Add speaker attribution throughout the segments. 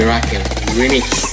Speaker 1: Uraki Remix.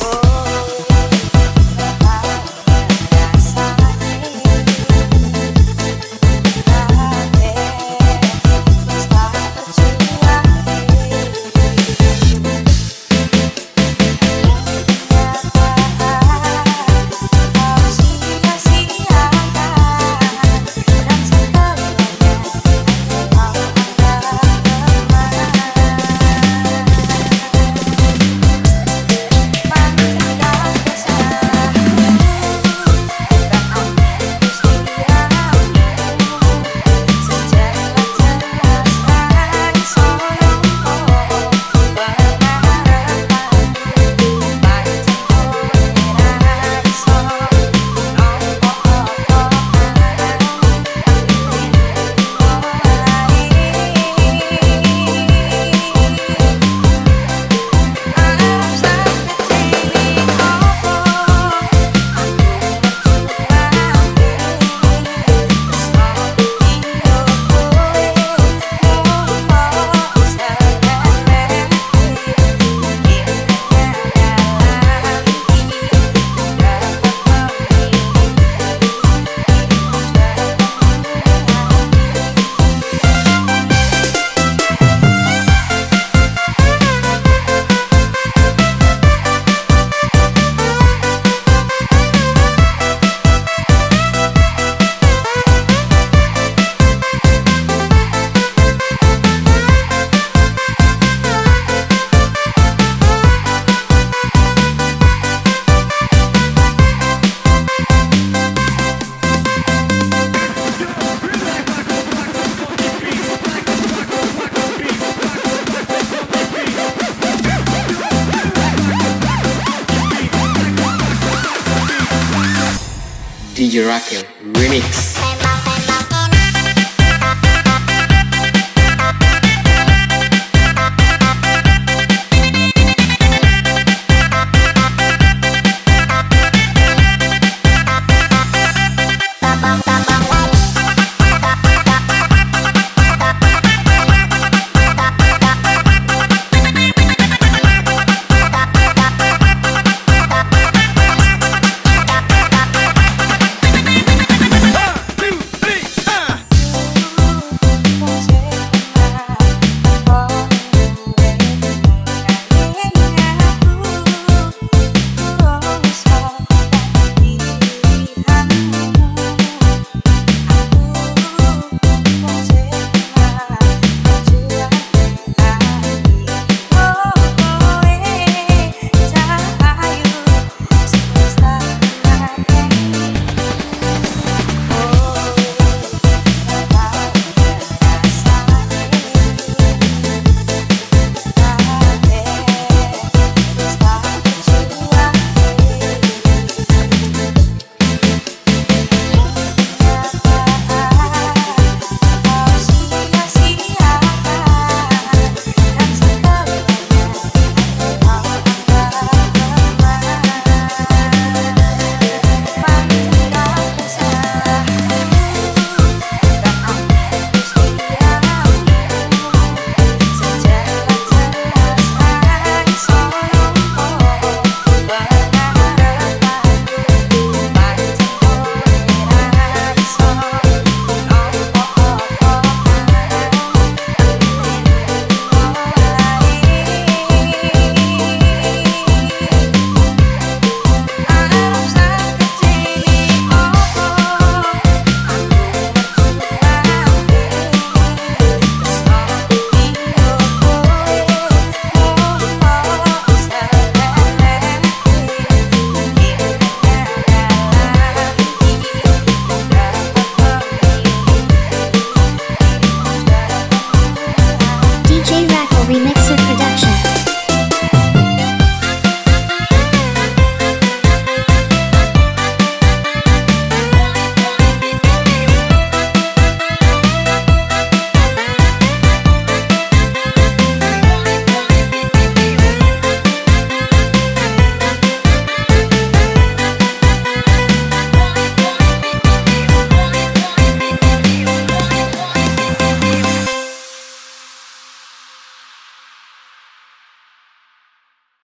Speaker 1: DJ Rakel Remix